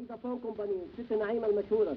ايضا فوق بني ست نعيمة المشهورة.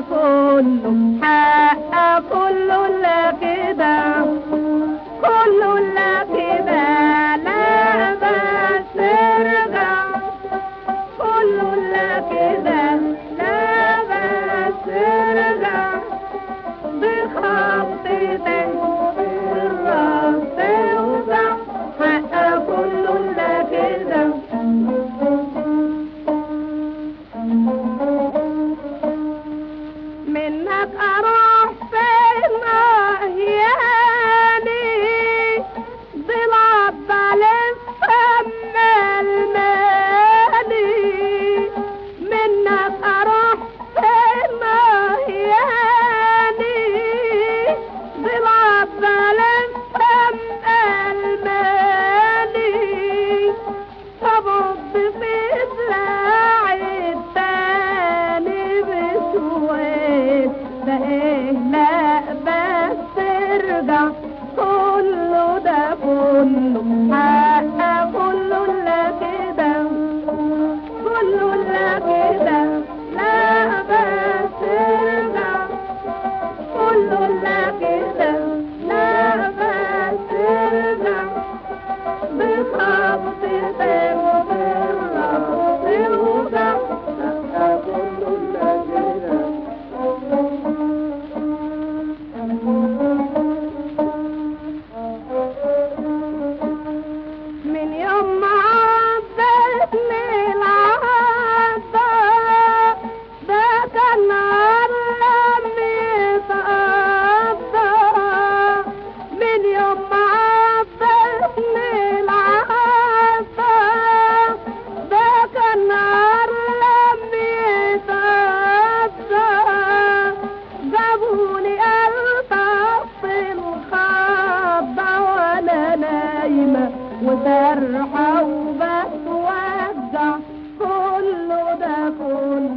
قول له وشتيمة وسرحة وبس وجع كله ده كله